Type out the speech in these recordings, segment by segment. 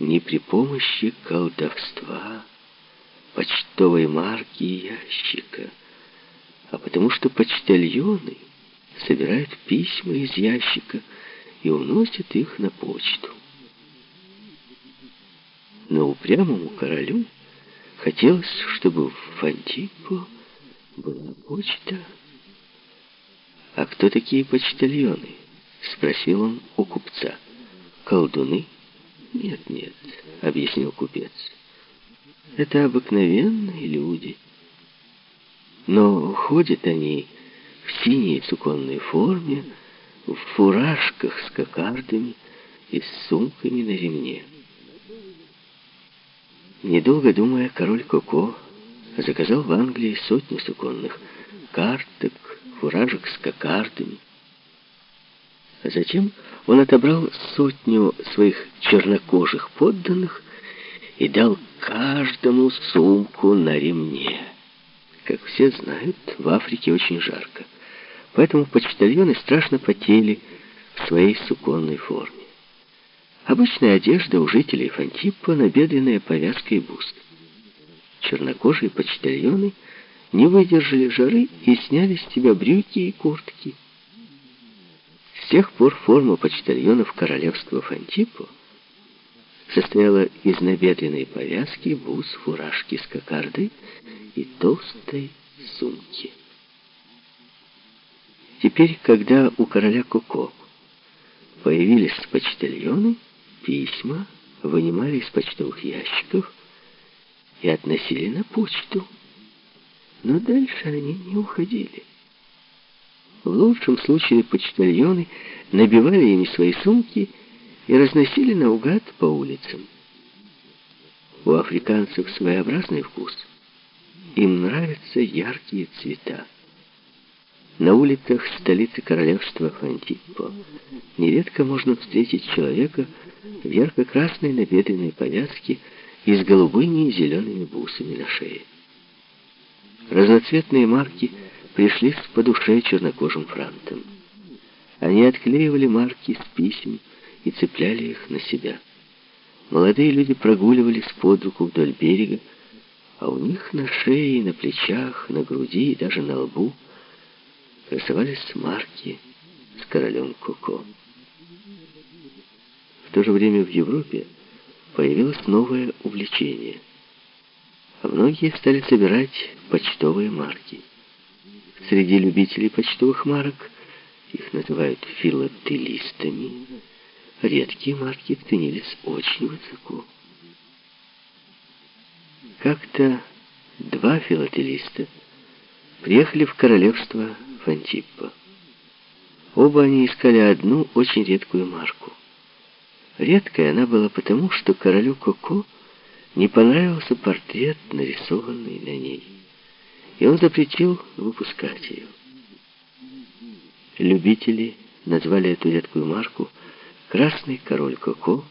не при помощи колдовства, почтовой марки и ящика, а потому что почтальоны собирают письма из ящика и уносят их на почту. Но упрямому королю хотелось, чтобы в Фантипо была почта. «А кто такие почтальоны?» — спросил он у купца. «Колдуны?» «Нет, нет», — объяснил купец. «Это обыкновенные люди. Но ходят они в синей суконной форме, в фуражках с кокардами и с сумками на ремне». Недолго думая, король Коко заказал в Англии сотни суконных карток, фуражек с кокардами. Затем он отобрал сотню своих чернокожих подданных и дал каждому сумку на ремне. Как все знают, в Африке очень жарко, поэтому почтальоны страшно потели в своей суконной форме. Обычная одежда у жителей Фантиппа, набедренная повязка и бусы. Чернокожие почтальоны не выдержали жары и сняли с себя брюки и куртки. С тех пор форма почтальонов королевства Фантипо состояла из набедренной повязки, бус, фуражки с кокардой и толстой сумки. Теперь, когда у короля Коко появились почтальоны, письма вынимали из почтовых ящиков и относили на почту. Но дальше они не уходили. В лучшем случае почтальоны набивали ими свои сумки и разносили наугад по улицам. У африканцев своеобразный вкус. Им нравятся яркие цвета. На улицах столицы королевства Фантиппо нередко можно встретить человека в ярко-красной набедренной повязке и с голубыми и зелеными бусами на шее. Разноцветные марки пришлись по душе чернокожим франтам. Они отклеивали марки с писем и цепляли их на себя. Молодые люди прогуливались под руку вдоль берега, а у них на шее, на плечах, на груди и даже на лбу – красовались марки с королем Коко. В то же время в Европе появилось новое увлечение. А многие стали собирать почтовые марки. Среди любителей почтовых марок их называют филателистами. Редкие марки ценились очень высоко. Как-то два филателиста приехали в королевство Фантиппо. Оба они искали одну очень редкую марку. Редкой она была потому, что королю Коко не понравился портрет, нарисованный на ней, и он запретил выпускать ее. Любители назвали эту редкую марку «Красный король Коко»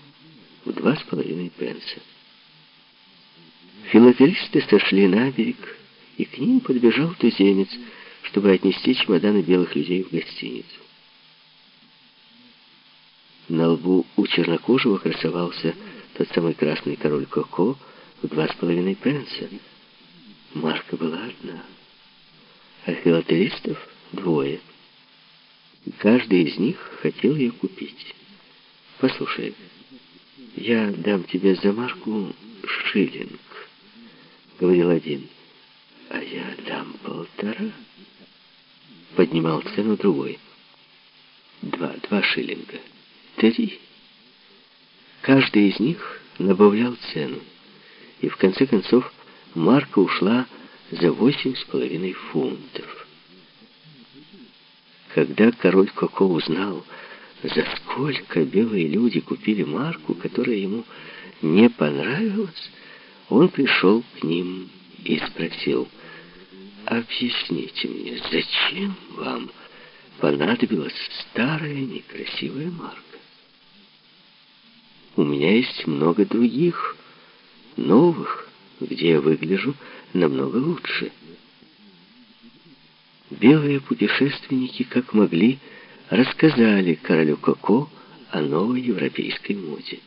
в два с половиной пенса. Филателисты сошли на берег, и к ним подбежал туземец, чтобы отнести чемоданы белых людей в гостиницу. На лбу у чернокожего красовался тот самый красный король Коко в два с половиной пенса. Марка была одна, а филателистов двое. Каждый из них хотел ее купить. «Послушай, я дам тебе за марку шиллинг», — говорил один. «А я дам полтора». Поднимал цену другой. Два, два шиллинга. Три. Каждый из них набавлял цену. И в конце концов марка ушла за восемь с половиной фунтов. Когда король Коко узнал, за сколько белые люди купили марку, которая ему не понравилась, он пришел к ним и спросил, «Объясните мне, зачем вам понадобилась старая некрасивая марка? У меня есть много других, новых, где я выгляжу намного лучше». Белые путешественники, как могли, рассказали королю Коко о новой европейской моде.